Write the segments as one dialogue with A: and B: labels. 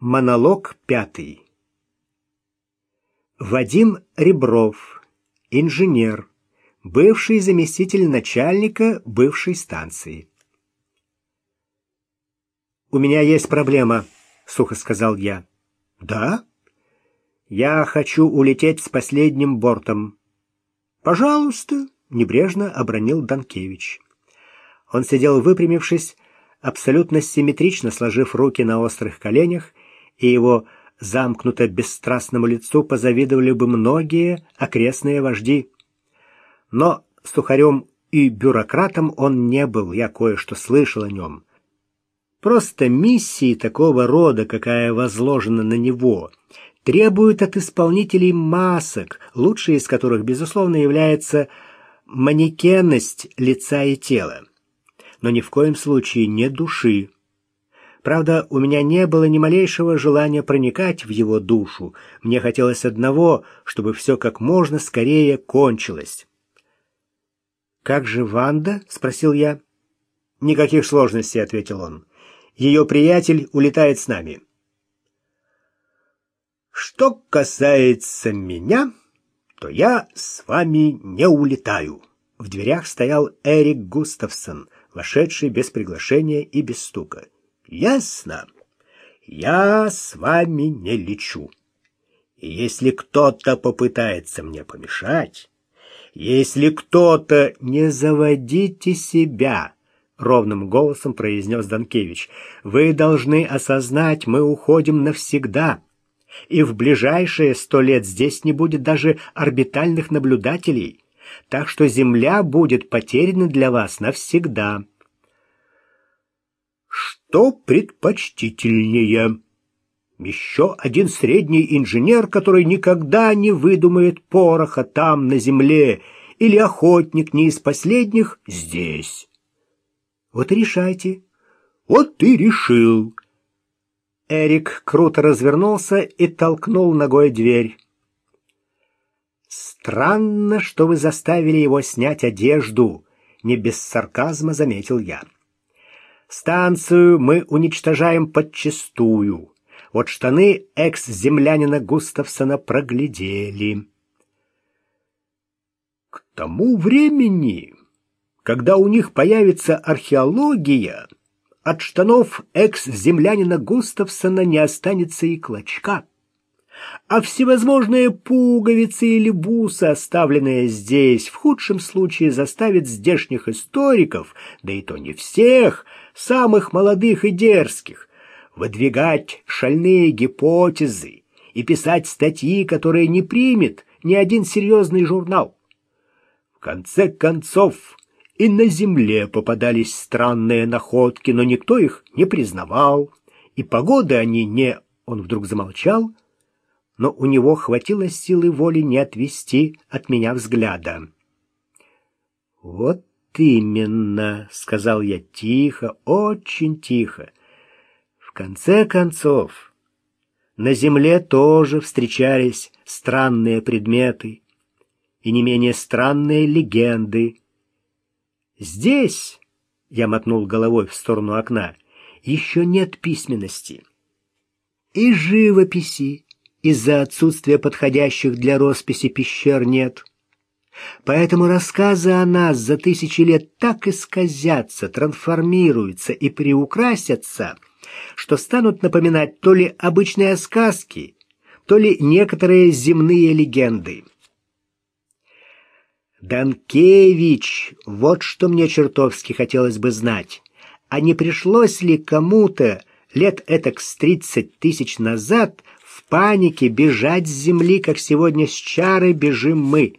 A: Монолог пятый. Вадим Ребров, инженер, бывший заместитель начальника бывшей станции. «У меня есть проблема», — сухо сказал я. «Да?» «Я хочу улететь с последним бортом». «Пожалуйста», — небрежно обронил Данкевич. Он сидел выпрямившись, абсолютно симметрично сложив руки на острых коленях и его замкнуто бесстрастному лицу позавидовали бы многие окрестные вожди. Но сухарем и бюрократом он не был, я кое-что слышал о нем. Просто миссии такого рода, какая возложена на него, требуют от исполнителей масок, лучшей из которых, безусловно, является манекенность лица и тела. Но ни в коем случае не души. Правда, у меня не было ни малейшего желания проникать в его душу. Мне хотелось одного, чтобы все как можно скорее кончилось. «Как же Ванда?» — спросил я. «Никаких сложностей», — ответил он. «Ее приятель улетает с нами». «Что касается меня, то я с вами не улетаю». В дверях стоял Эрик Густавсон, вошедший без приглашения и без стука. Ясно? Я с вами не лечу. И если кто-то попытается мне помешать, если кто-то... Не заводите себя, ровным голосом произнес Данкевич. Вы должны осознать, мы уходим навсегда. И в ближайшие сто лет здесь не будет даже орбитальных наблюдателей. Так что Земля будет потеряна для вас навсегда. Что предпочтительнее? Еще один средний инженер, который никогда не выдумает пороха там, на земле, или охотник не из последних здесь. Вот и решайте. Вот ты решил. Эрик круто развернулся и толкнул ногой дверь. Странно, что вы заставили его снять одежду, не без сарказма заметил я. Станцию мы уничтожаем подчистую. Вот штаны экс-землянина Густавсона проглядели. К тому времени, когда у них появится археология, от штанов экс-землянина Густавсона не останется и клочка. А всевозможные пуговицы или бусы, оставленные здесь, в худшем случае заставят здешних историков, да и то не всех, самых молодых и дерзких, выдвигать шальные гипотезы и писать статьи, которые не примет ни один серьезный журнал. В конце концов, и на земле попадались странные находки, но никто их не признавал, и погоды они не... Он вдруг замолчал, но у него хватило силы воли не отвести от меня взгляда. Вот именно», — сказал я тихо, очень тихо. «В конце концов, на земле тоже встречались странные предметы и не менее странные легенды. Здесь, — я мотнул головой в сторону окна, — еще нет письменности и живописи из-за отсутствия подходящих для росписи пещер нет. Поэтому рассказы о нас за тысячи лет так исказятся, трансформируются и приукрасятся, что станут напоминать то ли обычные сказки, то ли некоторые земные легенды. Данкевич, вот что мне чертовски хотелось бы знать. А не пришлось ли кому-то лет этак с тридцать тысяч назад в панике бежать с земли, как сегодня с чары бежим мы?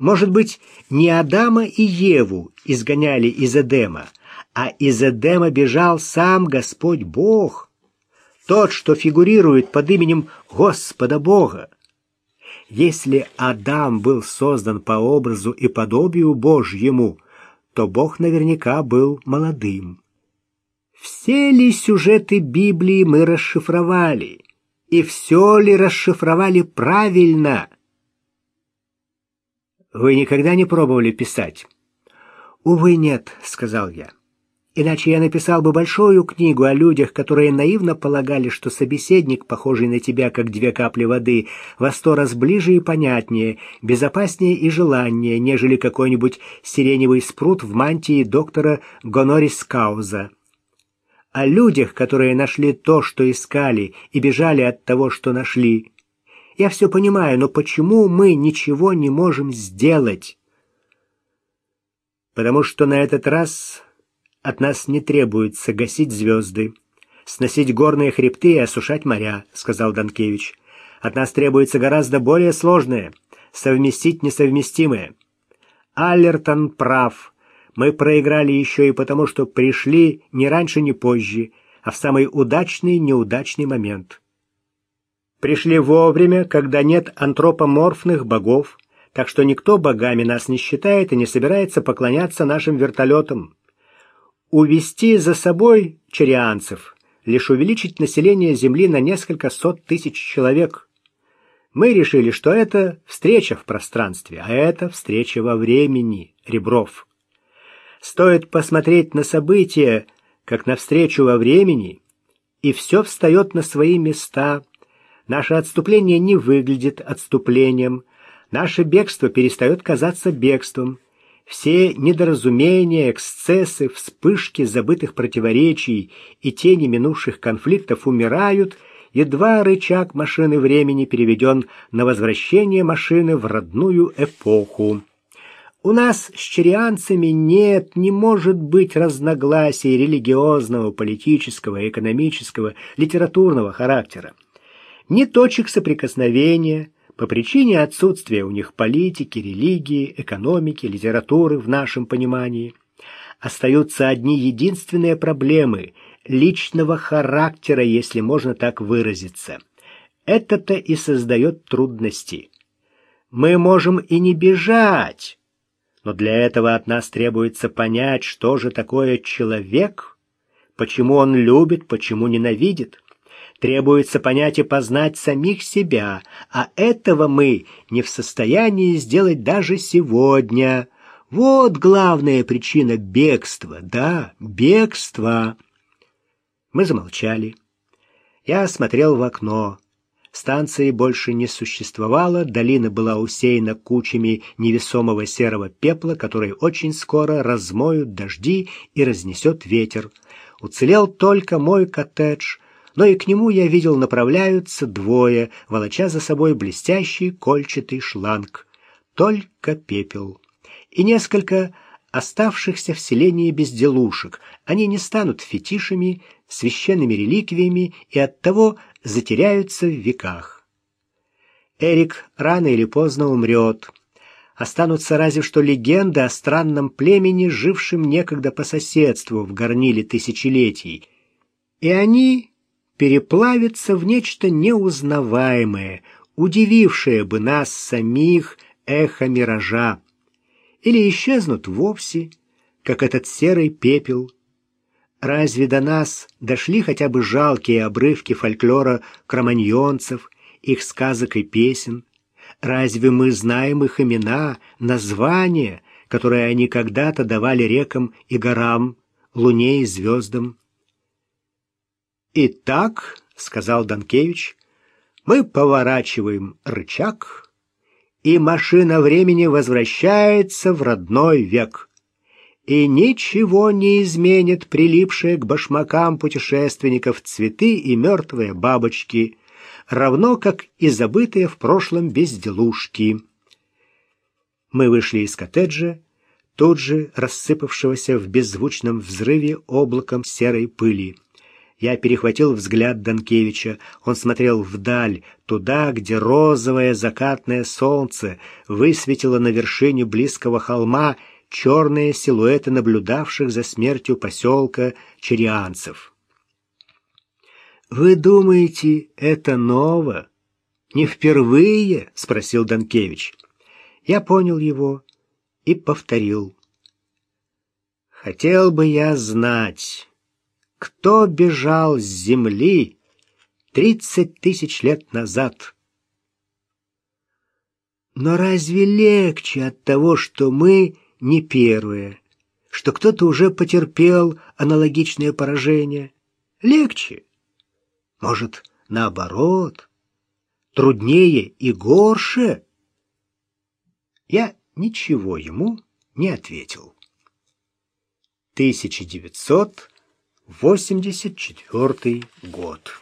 A: Может быть, не Адама и Еву изгоняли из Эдема, а из Эдема бежал сам Господь Бог, тот, что фигурирует под именем Господа Бога. Если Адам был создан по образу и подобию Божьему, то Бог наверняка был молодым. Все ли сюжеты Библии мы расшифровали? И все ли расшифровали правильно? Вы никогда не пробовали писать? Увы, нет, сказал я. Иначе я написал бы большую книгу о людях, которые наивно полагали, что собеседник, похожий на тебя, как две капли воды, во сто раз ближе и понятнее, безопаснее и желаннее, нежели какой-нибудь сиреневый спрут в мантии доктора Гонорис Кауза. О людях, которые нашли то, что искали, и бежали от того, что нашли. Я все понимаю, но почему мы ничего не можем сделать? Потому что на этот раз от нас не требуется гасить звезды, сносить горные хребты и осушать моря, сказал Данкевич. От нас требуется гораздо более сложное — совместить несовместимое. Аллертон прав. Мы проиграли еще и потому, что пришли не раньше, ни позже, а в самый удачный, неудачный момент. Пришли вовремя, когда нет антропоморфных богов, так что никто богами нас не считает и не собирается поклоняться нашим вертолетам. Увести за собой чарианцев, лишь увеличить население Земли на несколько сот тысяч человек. Мы решили, что это встреча в пространстве, а это встреча во времени, Ребров. Стоит посмотреть на события, как на встречу во времени, и все встает на свои места. Наше отступление не выглядит отступлением, наше бегство перестает казаться бегством — все недоразумения, эксцессы, вспышки забытых противоречий и тени минувших конфликтов умирают, едва рычаг машины времени переведен на возвращение машины в родную эпоху. У нас с черианцами нет, не может быть разногласий религиозного, политического, экономического, литературного характера. Ни точек соприкосновения – по причине отсутствия у них политики, религии, экономики, литературы в нашем понимании. Остаются одни единственные проблемы личного характера, если можно так выразиться. Это-то и создает трудности. Мы можем и не бежать, но для этого от нас требуется понять, что же такое человек, почему он любит, почему ненавидит. Требуется понять и познать самих себя, а этого мы не в состоянии сделать даже сегодня. Вот главная причина бегства, да, бегства. Мы замолчали. Я смотрел в окно. Станции больше не существовало, долина была усеяна кучами невесомого серого пепла, который очень скоро размоют дожди и разнесет ветер. Уцелел только мой коттедж — но и к нему я видел направляются двое, волоча за собой блестящий кольчатый шланг. Только пепел. И несколько оставшихся в селении безделушек. Они не станут фетишами, священными реликвиями и оттого затеряются в веках. Эрик рано или поздно умрет. Останутся разве что легенды о странном племени, жившем некогда по соседству в горниле тысячелетий. И они переплавиться в нечто неузнаваемое, удивившее бы нас самих эхо миража, или исчезнут вовсе, как этот серый пепел. Разве до нас дошли хотя бы жалкие обрывки фольклора кроманьонцев, их сказок и песен? Разве мы знаем их имена, названия, которые они когда-то давали рекам и горам, луне и звездам? «Итак», — сказал Данкевич, — «мы поворачиваем рычаг, и машина времени возвращается в родной век» и ничего не изменит прилипшие к башмакам путешественников цветы и мертвые бабочки, равно как и забытые в прошлом безделушки. Мы вышли из коттеджа, тут же рассыпавшегося в беззвучном взрыве облаком серой пыли. Я перехватил взгляд Данкевича. Он смотрел вдаль, туда, где розовое закатное солнце высветило на вершине близкого холма черные силуэты наблюдавших за смертью поселка черианцев. «Вы думаете, это ново? Не впервые?» — спросил Данкевич. Я понял его и повторил. «Хотел бы я знать...» кто бежал с земли тридцать тысяч лет назад. Но разве легче от того, что мы не первые? что кто-то уже потерпел аналогичное поражение. Легче. Может, наоборот, труднее и горше. Я ничего ему не ответил. 1984 год.